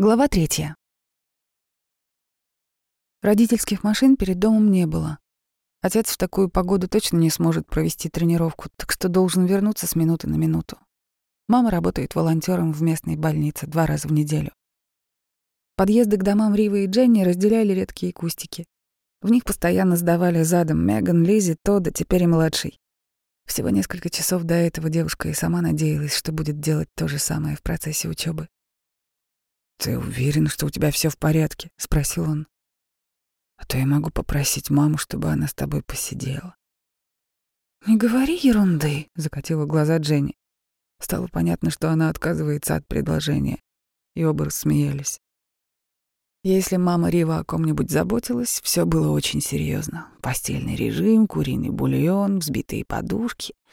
Глава третья. Родительских машин перед домом не было. Отец в такую погоду точно не сможет провести тренировку, так что должен вернуться с минуты на минуту. Мама работает волонтером в местной больнице два раза в неделю. Подъезды к домам Ривы и Дженни разделяли редкие кустики. В них постоянно сдавали задом Меган, Лизи, Тодда, теперь и младший. Всего несколько часов до этого девушка и сама надеялась, что будет делать то же самое в процессе учебы. «Ты уверен, что у тебя все в порядке?» — спросил он. «А то я могу попросить маму, чтобы она с тобой посидела». «Не говори ерунды», — закатила глаза Дженни. Стало понятно, что она отказывается от предложения, и оба рассмеялись. Если мама Рива о ком-нибудь заботилась, все было очень серьезно. Постельный режим, куриный бульон, взбитые подушки —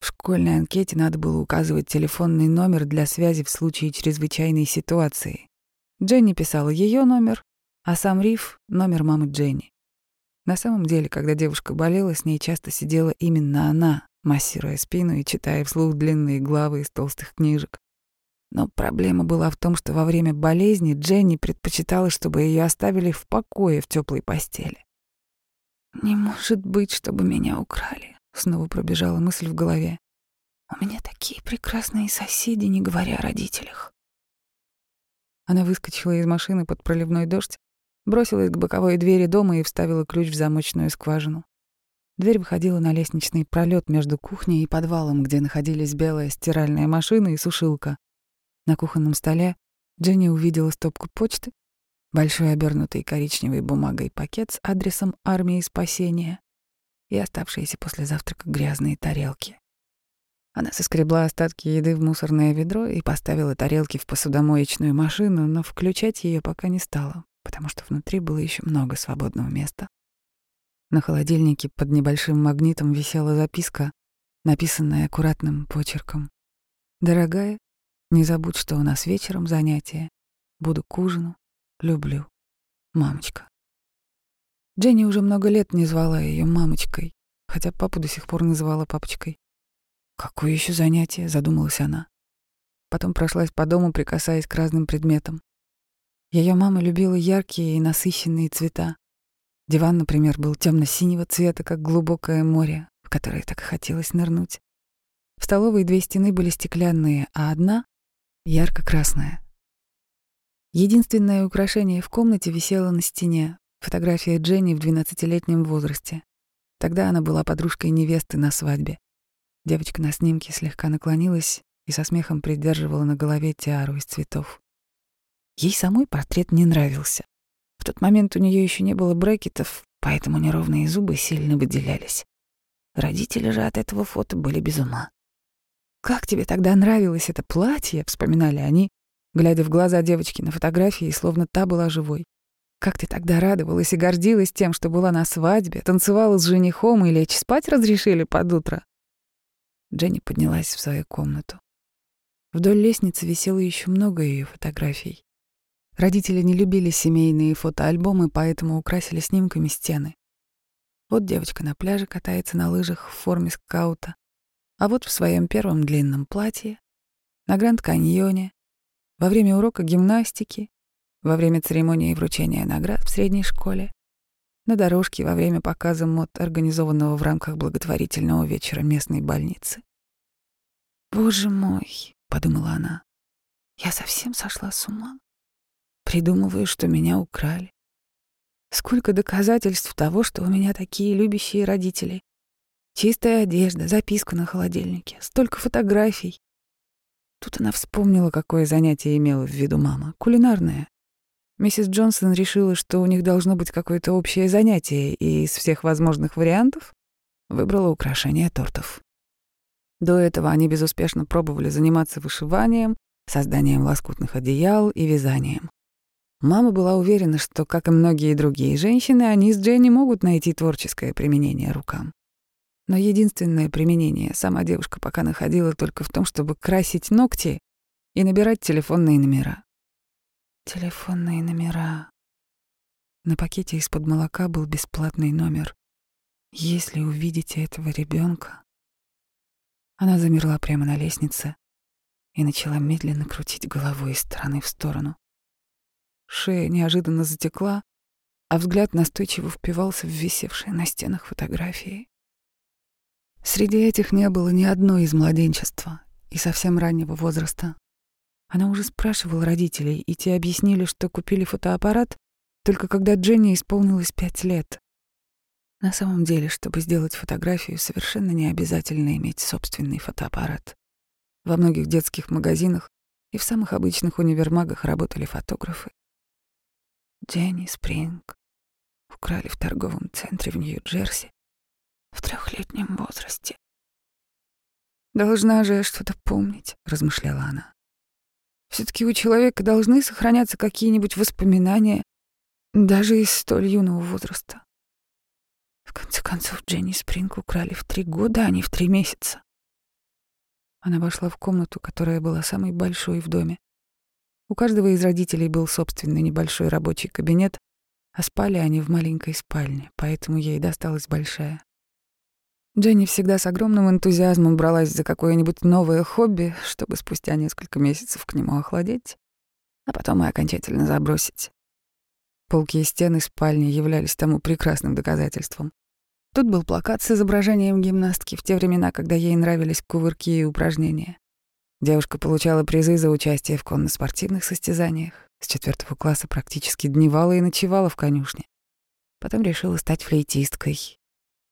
в школьной анкете надо было указывать телефонный номер для связи в случае чрезвычайной ситуации. Дженни писала ее номер, а сам Риф — номер мамы Дженни. На самом деле, когда девушка болела, с ней часто сидела именно она, массируя спину и читая вслух длинные главы из толстых книжек. Но проблема была в том, что во время болезни Дженни предпочитала, чтобы ее оставили в покое в теплой постели. «Не может быть, чтобы меня украли», Снова пробежала мысль в голове. У меня такие прекрасные соседи, не говоря о родителях. Она выскочила из машины под проливной дождь, бросилась к боковой двери дома и вставила ключ в замочную скважину. Дверь выходила на лестничный пролет между кухней и подвалом, где находились белая стиральная машина и сушилка. На кухонном столе Дженни увидела стопку почты, большой обернутый коричневой бумагой пакет с адресом армии спасения и оставшиеся после завтрака грязные тарелки. Она соскребла остатки еды в мусорное ведро и поставила тарелки в посудомоечную машину, но включать ее пока не стала, потому что внутри было еще много свободного места. На холодильнике под небольшим магнитом висела записка, написанная аккуратным почерком. «Дорогая, не забудь, что у нас вечером занятие. Буду к ужину. Люблю. Мамочка». Дженни уже много лет не звала ее мамочкой, хотя папу до сих пор называла папочкой. «Какое еще занятие?» — задумалась она. Потом прошлась по дому, прикасаясь к разным предметам. Ее мама любила яркие и насыщенные цвета. Диван, например, был темно-синего цвета, как глубокое море, в которое так хотелось нырнуть. В столовой две стены были стеклянные, а одна — ярко-красная. Единственное украшение в комнате висело на стене, Фотография Дженни в 12-летнем возрасте. Тогда она была подружкой невесты на свадьбе. Девочка на снимке слегка наклонилась и со смехом придерживала на голове тиару из цветов. Ей самой портрет не нравился. В тот момент у нее еще не было брекетов, поэтому неровные зубы сильно выделялись. Родители же от этого фото были без ума. «Как тебе тогда нравилось это платье?» — вспоминали они, глядя в глаза девочки на фотографии, словно та была живой. Как ты тогда радовалась и гордилась тем, что была на свадьбе, танцевала с женихом и лечь спать разрешили под утро. Дженни поднялась в свою комнату. Вдоль лестницы висело еще много ее фотографий. Родители не любили семейные фотоальбомы, поэтому украсили снимками стены. Вот девочка на пляже катается на лыжах в форме скаута, а вот в своем первом длинном платье, на Гранд-каньоне, во время урока гимнастики, во время церемонии вручения наград в средней школе, на дорожке во время показа мод, организованного в рамках благотворительного вечера местной больницы. «Боже мой», — подумала она, — «я совсем сошла с ума. Придумываю, что меня украли. Сколько доказательств того, что у меня такие любящие родители. Чистая одежда, записка на холодильнике, столько фотографий. Тут она вспомнила, какое занятие имела в виду мама. Кулинарное. Миссис Джонсон решила, что у них должно быть какое-то общее занятие, и из всех возможных вариантов выбрала украшение тортов. До этого они безуспешно пробовали заниматься вышиванием, созданием лоскутных одеял и вязанием. Мама была уверена, что, как и многие другие женщины, они с Дженни могут найти творческое применение рукам. Но единственное применение сама девушка пока находила только в том, чтобы красить ногти и набирать телефонные номера. Телефонные номера. На пакете из-под молока был бесплатный номер. Если увидите этого ребенка, Она замерла прямо на лестнице и начала медленно крутить головой из стороны в сторону. шея неожиданно затекла, а взгляд настойчиво впивался в висевшие на стенах фотографии. Среди этих не было ни одной из младенчества и совсем раннего возраста. Она уже спрашивала родителей, и те объяснили, что купили фотоаппарат только когда Дженни исполнилось пять лет. На самом деле, чтобы сделать фотографию, совершенно не обязательно иметь собственный фотоаппарат. Во многих детских магазинах и в самых обычных универмагах работали фотографы. Дженни Спринг украли в торговом центре в Нью-Джерси в трехлетнем возрасте. «Должна же я что-то помнить», — размышляла она. Все таки у человека должны сохраняться какие-нибудь воспоминания, даже из столь юного возраста. В конце концов, Дженни Спринг украли в три года, а не в три месяца. Она вошла в комнату, которая была самой большой в доме. У каждого из родителей был собственный небольшой рабочий кабинет, а спали они в маленькой спальне, поэтому ей досталась большая. Дженни всегда с огромным энтузиазмом бралась за какое-нибудь новое хобби, чтобы спустя несколько месяцев к нему охладеть, а потом и окончательно забросить. Полки и стены спальни являлись тому прекрасным доказательством. Тут был плакат с изображением гимнастки в те времена, когда ей нравились кувырки и упражнения. Девушка получала призы за участие в конно-спортивных состязаниях. С четвертого класса практически дневала и ночевала в конюшне. Потом решила стать флейтисткой.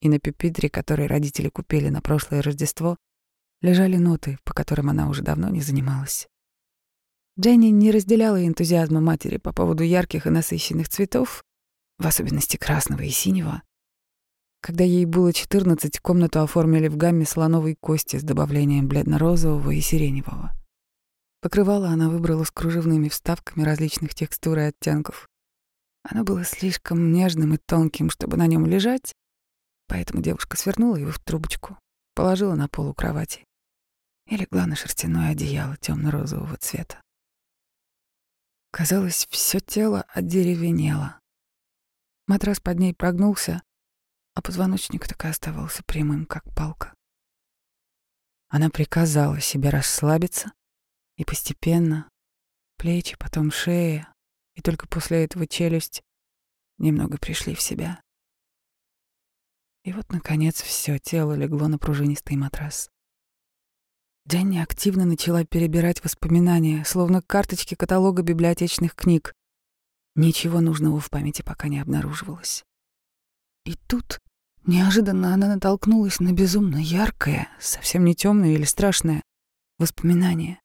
И на пюпитре, который родители купили на прошлое Рождество, лежали ноты, по которым она уже давно не занималась. Дженни не разделяла энтузиазма матери по поводу ярких и насыщенных цветов, в особенности красного и синего. Когда ей было 14, комнату оформили в гамме слоновой кости с добавлением бледно-розового и сиреневого. Покрывало она выбрала с кружевными вставками различных текстур и оттенков. Оно было слишком нежным и тонким, чтобы на нем лежать, поэтому девушка свернула его в трубочку, положила на пол у кровати и легла на шерстяное одеяло темно розового цвета. Казалось, все тело одеревенело. Матрас под ней прогнулся, а позвоночник так и оставался прямым, как палка. Она приказала себе расслабиться, и постепенно плечи, потом шея, и только после этого челюсть немного пришли в себя. И вот, наконец, все тело легло на пружинистый матрас. Дэнни активно начала перебирать воспоминания, словно карточки каталога библиотечных книг. Ничего нужного в памяти пока не обнаруживалось. И тут неожиданно она натолкнулась на безумно яркое, совсем не темное или страшное воспоминание.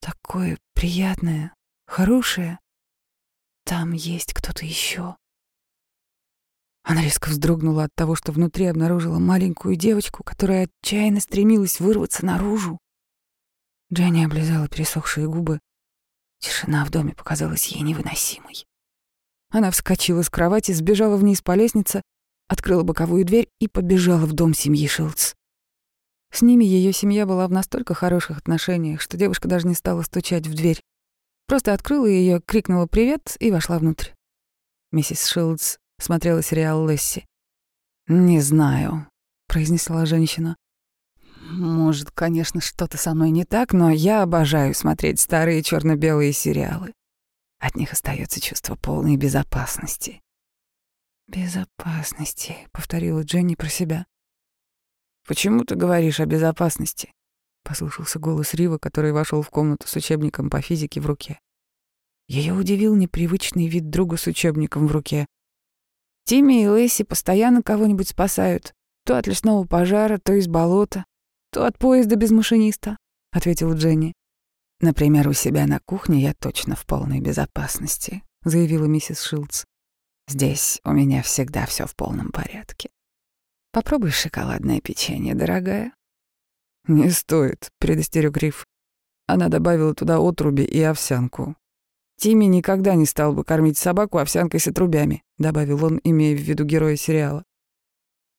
Такое приятное, хорошее. Там есть кто-то еще. Она резко вздрогнула от того, что внутри обнаружила маленькую девочку, которая отчаянно стремилась вырваться наружу. Дженни облизала пересохшие губы. Тишина в доме показалась ей невыносимой. Она вскочила с кровати, сбежала вниз по лестнице, открыла боковую дверь и побежала в дом семьи Шилдс. С ними ее семья была в настолько хороших отношениях, что девушка даже не стала стучать в дверь. Просто открыла ее, крикнула «Привет» и вошла внутрь. Миссис Шилдс смотрела сериал Лесси. «Не знаю», — произнесла женщина. «Может, конечно, что-то со мной не так, но я обожаю смотреть старые черно белые сериалы. От них остается чувство полной безопасности». «Безопасности», — повторила Дженни про себя. «Почему ты говоришь о безопасности?» — послышался голос Рива, который вошел в комнату с учебником по физике в руке. Ее удивил непривычный вид друга с учебником в руке. Тимми и Лэйси постоянно кого-нибудь спасают. То от лесного пожара, то из болота, то от поезда без машиниста», — ответила Дженни. «Например, у себя на кухне я точно в полной безопасности», — заявила миссис Шилдс. «Здесь у меня всегда все в полном порядке. Попробуй шоколадное печенье, дорогая». «Не стоит», — предостерег Риф. Она добавила туда отруби и овсянку. Тимми никогда не стал бы кормить собаку овсянкой с отрубями, добавил он, имея в виду героя сериала.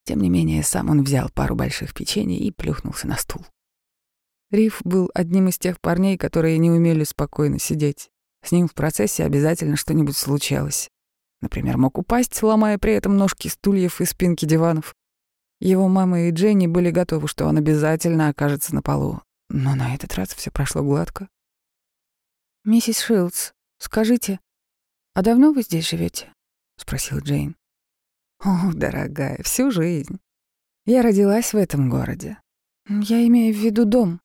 Тем не менее, сам он взял пару больших печений и плюхнулся на стул. Риф был одним из тех парней, которые не умели спокойно сидеть. С ним в процессе обязательно что-нибудь случалось. Например, мог упасть, ломая при этом ножки стульев и спинки диванов. Его мама и Дженни были готовы, что он обязательно окажется на полу. Но на этот раз все прошло гладко. «Миссис Шилдс, скажите, «А давно вы здесь живете? Спросила Джейн. «О, дорогая, всю жизнь. Я родилась в этом городе. Я имею в виду дом.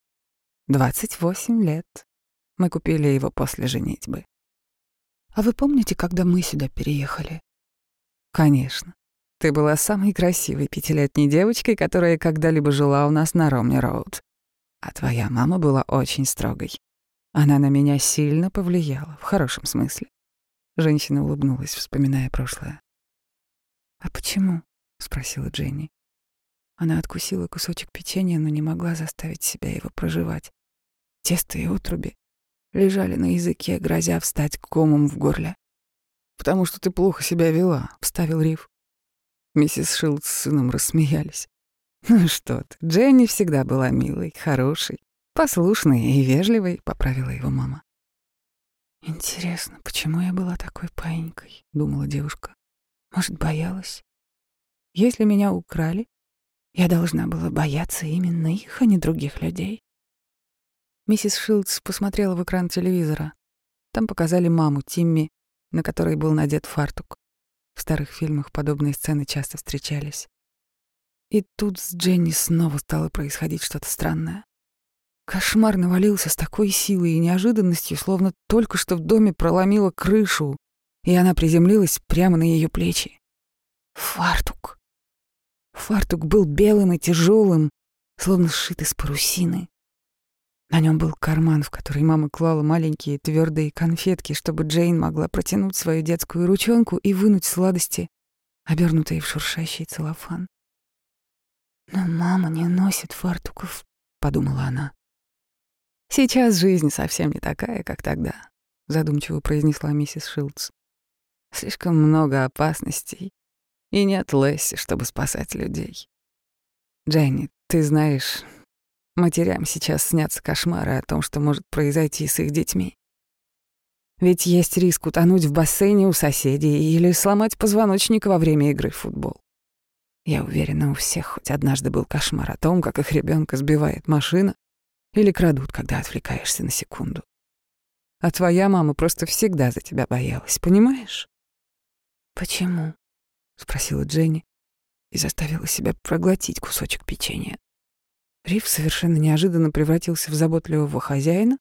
Двадцать восемь лет. Мы купили его после женитьбы. А вы помните, когда мы сюда переехали? Конечно. Ты была самой красивой пятилетней девочкой, которая когда-либо жила у нас на Ромни-Роуд. А твоя мама была очень строгой. Она на меня сильно повлияла, в хорошем смысле. Женщина улыбнулась, вспоминая прошлое. «А почему?» — спросила Дженни. Она откусила кусочек печенья, но не могла заставить себя его проживать. Тесто и отруби лежали на языке, грозя встать комом в горле. «Потому что ты плохо себя вела», — вставил Риф. Миссис Шилд с сыном рассмеялись. «Ну что ты, Дженни всегда была милой, хорошей, послушной и вежливой», — поправила его мама. «Интересно, почему я была такой паинькой?» — думала девушка. «Может, боялась? Если меня украли, я должна была бояться именно их, а не других людей». Миссис Шилдс посмотрела в экран телевизора. Там показали маму Тимми, на которой был надет фартук. В старых фильмах подобные сцены часто встречались. И тут с Дженни снова стало происходить что-то странное. Кошмар навалился с такой силой и неожиданностью, словно только что в доме проломила крышу, и она приземлилась прямо на ее плечи. Фартук. Фартук был белым и тяжелым, словно сшит из парусины. На нем был карман, в который мама клала маленькие твердые конфетки, чтобы Джейн могла протянуть свою детскую ручонку и вынуть сладости, обернутые в шуршащий целлофан. «Но мама не носит фартуков», — подумала она. «Сейчас жизнь совсем не такая, как тогда», — задумчиво произнесла миссис Шилдс. «Слишком много опасностей, и нет Лесси, чтобы спасать людей. Дженни, ты знаешь, Матерям сейчас снятся кошмары о том, что может произойти с их детьми. Ведь есть риск утонуть в бассейне у соседей или сломать позвоночник во время игры в футбол. Я уверена, у всех хоть однажды был кошмар о том, как их ребенка сбивает машина или крадут, когда отвлекаешься на секунду. А твоя мама просто всегда за тебя боялась, понимаешь? «Почему?» — спросила Дженни и заставила себя проглотить кусочек печенья. Риф совершенно неожиданно превратился в заботливого хозяина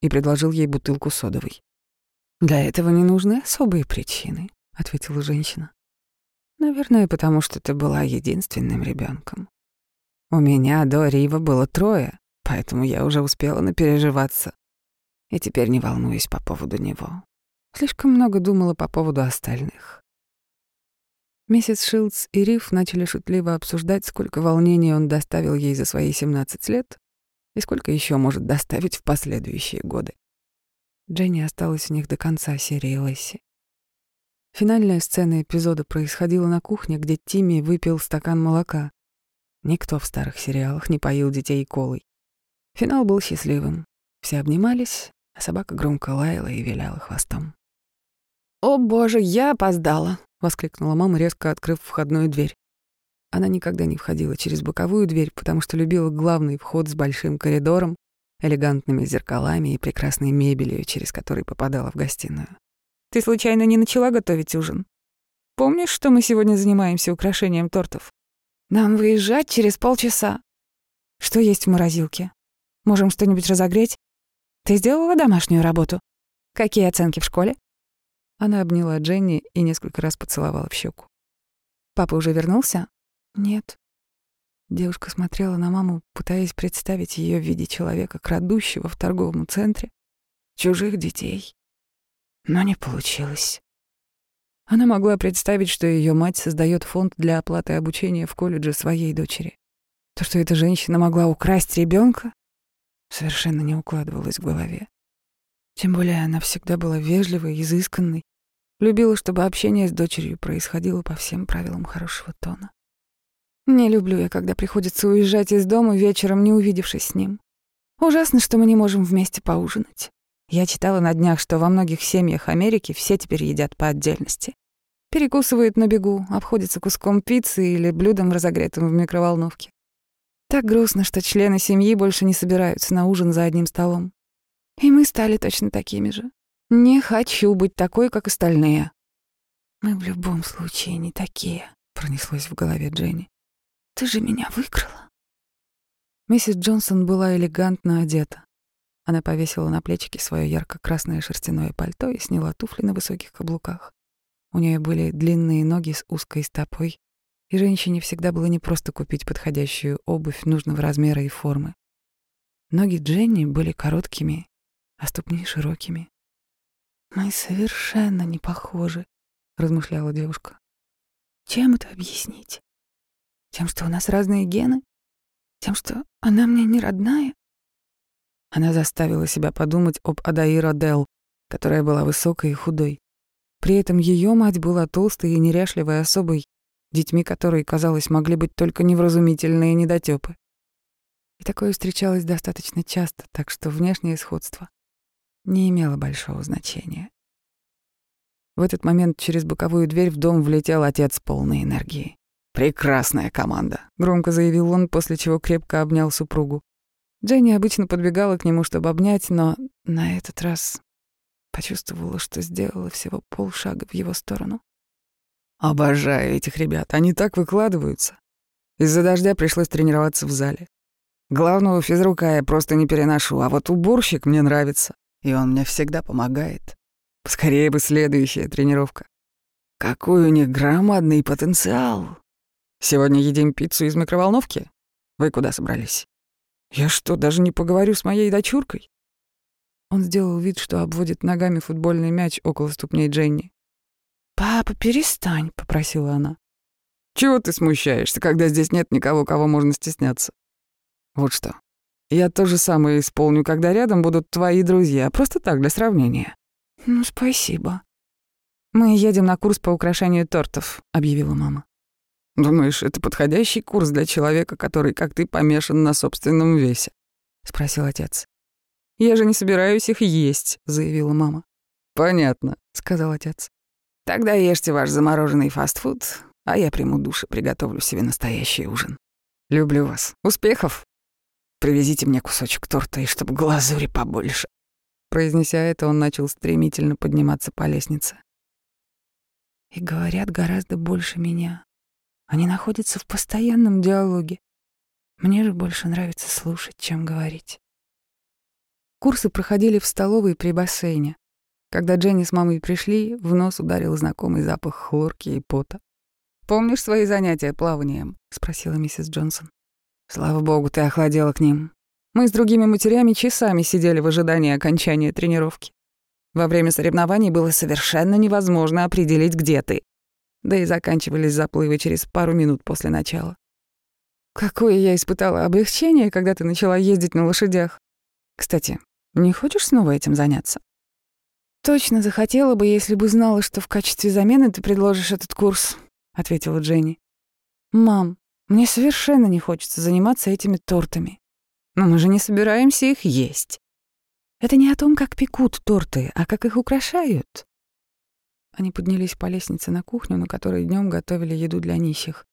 и предложил ей бутылку содовой. «Для этого не нужны особые причины», — ответила женщина. «Наверное, потому что ты была единственным ребенком. У меня до Рива было трое, поэтому я уже успела напереживаться. И теперь не волнуюсь по поводу него. Слишком много думала по поводу остальных. Миссис Шилдс и Риф начали шутливо обсуждать, сколько волнений он доставил ей за свои 17 лет и сколько еще может доставить в последующие годы. Дженни осталась у них до конца серии Лесси. Финальная сцена эпизода происходила на кухне, где Тимми выпил стакан молока. Никто в старых сериалах не поил детей колой. Финал был счастливым. Все обнимались, а собака громко лаяла и виляла хвостом. «О боже, я опоздала!» — воскликнула мама, резко открыв входную дверь. Она никогда не входила через боковую дверь, потому что любила главный вход с большим коридором, элегантными зеркалами и прекрасной мебелью, через который попадала в гостиную. «Ты случайно не начала готовить ужин? Помнишь, что мы сегодня занимаемся украшением тортов? Нам выезжать через полчаса. Что есть в морозилке? Можем что-нибудь разогреть? Ты сделала домашнюю работу? Какие оценки в школе? Она обняла Дженни и несколько раз поцеловала в щеку. «Папа уже вернулся?» «Нет». Девушка смотрела на маму, пытаясь представить ее в виде человека, крадущего в торговом центре чужих детей. Но не получилось. Она могла представить, что ее мать создает фонд для оплаты обучения в колледже своей дочери. То, что эта женщина могла украсть ребенка, совершенно не укладывалось в голове. Тем более она всегда была вежливой, изысканной, любила, чтобы общение с дочерью происходило по всем правилам хорошего тона. Не люблю я, когда приходится уезжать из дома вечером, не увидевшись с ним. Ужасно, что мы не можем вместе поужинать. Я читала на днях, что во многих семьях Америки все теперь едят по отдельности. Перекусывают на бегу, обходятся куском пиццы или блюдом, разогретым в микроволновке. Так грустно, что члены семьи больше не собираются на ужин за одним столом. И мы стали точно такими же. Не хочу быть такой, как остальные. Мы в любом случае не такие, пронеслось в голове Дженни. Ты же меня выиграла. Миссис Джонсон была элегантно одета. Она повесила на плечики свое ярко-красное шерстяное пальто и сняла туфли на высоких каблуках. У нее были длинные ноги с узкой стопой, и женщине всегда было непросто купить подходящую обувь нужного размера и формы. Ноги Дженни были короткими, а ступни широкими. «Мы совершенно не похожи», — размышляла девушка. «Чем это объяснить? Тем, что у нас разные гены? Тем, что она мне не родная?» Она заставила себя подумать об Адаиро Дел, которая была высокой и худой. При этом ее мать была толстой и неряшливой особой, детьми которой, казалось, могли быть только невразумительные недотёпы. И такое встречалось достаточно часто, так что внешнее сходство не имело большого значения. В этот момент через боковую дверь в дом влетел отец полной энергии. «Прекрасная команда», — громко заявил он, после чего крепко обнял супругу. Дженни обычно подбегала к нему, чтобы обнять, но на этот раз почувствовала, что сделала всего полшага в его сторону. «Обожаю этих ребят, они так выкладываются. Из-за дождя пришлось тренироваться в зале. Главного физрука я просто не переношу, а вот уборщик мне нравится, и он мне всегда помогает. Скорее бы следующая тренировка. Какой у них громадный потенциал. Сегодня едим пиццу из микроволновки? Вы куда собрались? Я что, даже не поговорю с моей дочуркой? Он сделал вид, что обводит ногами футбольный мяч около ступней Дженни. «Папа, перестань», — попросила она. «Чего ты смущаешься, когда здесь нет никого, кого можно стесняться? Вот что. Я то же самое исполню, когда рядом будут твои друзья, просто так, для сравнения». «Ну, спасибо». «Мы едем на курс по украшению тортов», — объявила мама. «Думаешь, это подходящий курс для человека, который, как ты, помешан на собственном весе?» — спросил отец. «Я же не собираюсь их есть», — заявила мама. «Понятно», — сказал отец. «Тогда ешьте ваш замороженный фастфуд, а я приму душ и приготовлю себе настоящий ужин. Люблю вас. Успехов! Привезите мне кусочек торта и чтобы глазури побольше». Произнеся это, он начал стремительно подниматься по лестнице. «И говорят гораздо больше меня», они находятся в постоянном диалоге. Мне же больше нравится слушать, чем говорить. Курсы проходили в столовой при бассейне. Когда Дженни с мамой пришли, в нос ударил знакомый запах хлорки и пота. «Помнишь свои занятия плаванием?» — спросила миссис Джонсон. «Слава богу, ты охладела к ним. Мы с другими матерями часами сидели в ожидании окончания тренировки. Во время соревнований было совершенно невозможно определить, где ты да и заканчивались заплывы через пару минут после начала. Какое я испытала облегчение, когда ты начала ездить на лошадях. Кстати, не хочешь снова этим заняться? Точно захотела бы, если бы знала, что в качестве замены ты предложишь этот курс, ответила Дженни. Мам, мне совершенно не хочется заниматься этими тортами. Но мы же не собираемся их есть. Это не о том, как пекут торты, а как их украшают. Они поднялись по лестнице на кухню, на которой днем готовили еду для нищих.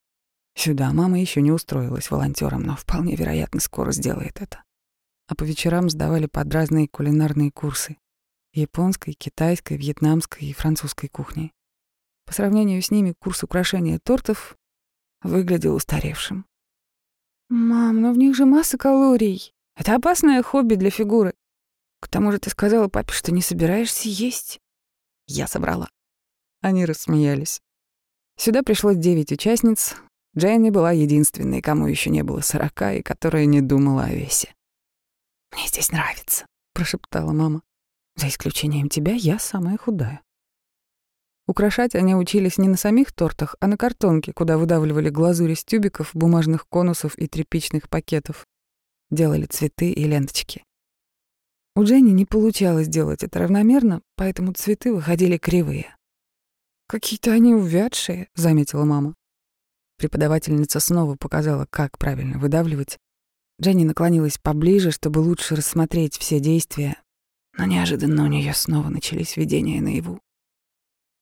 Сюда мама еще не устроилась волонтером, но вполне вероятно скоро сделает это. А по вечерам сдавали под разные кулинарные курсы. Японской, китайской, вьетнамской и французской кухни. По сравнению с ними курс украшения тортов выглядел устаревшим. «Мам, но в них же масса калорий. Это опасное хобби для фигуры. К тому же ты сказала папе, что не собираешься есть». Я собрала. Они рассмеялись. Сюда пришло девять участниц. Дженни была единственной, кому еще не было сорока и которая не думала о весе. «Мне здесь нравится», — прошептала мама. «За исключением тебя, я самая худая». Украшать они учились не на самих тортах, а на картонке, куда выдавливали глазурь из тюбиков, бумажных конусов и тряпичных пакетов. Делали цветы и ленточки. У Дженни не получалось делать это равномерно, поэтому цветы выходили кривые. «Какие-то они увядшие», — заметила мама. Преподавательница снова показала, как правильно выдавливать. Дженни наклонилась поближе, чтобы лучше рассмотреть все действия, но неожиданно у нее снова начались видения наяву.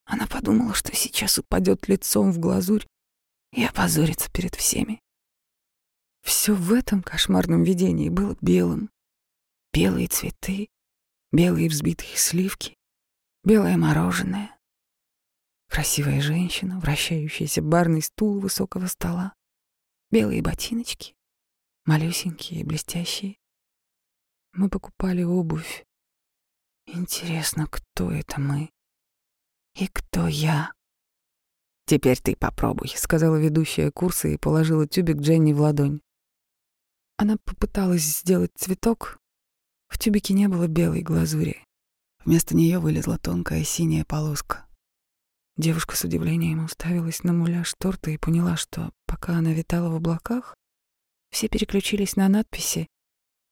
Она подумала, что сейчас упадет лицом в глазурь и опозорится перед всеми. Все в этом кошмарном видении было белым. Белые цветы, белые взбитые сливки, белое мороженое, красивая женщина, вращающийся барный стул высокого стола, белые ботиночки, малюсенькие и блестящие. Мы покупали обувь. Интересно, кто это мы? И кто я? «Теперь ты попробуй», — сказала ведущая курса и положила тюбик Дженни в ладонь. Она попыталась сделать цветок. В тюбике не было белой глазури. Вместо нее вылезла тонкая синяя полоска. Девушка с удивлением уставилась на муляж торта и поняла, что пока она витала в облаках, все переключились на надписи,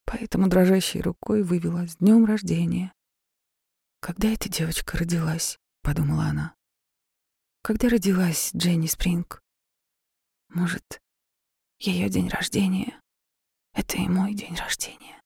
поэтому дрожащей рукой вывела «С днем рождения». «Когда эта девочка родилась?» — подумала она. «Когда родилась Дженни Спринг? Может, ее день рождения — это и мой день рождения?»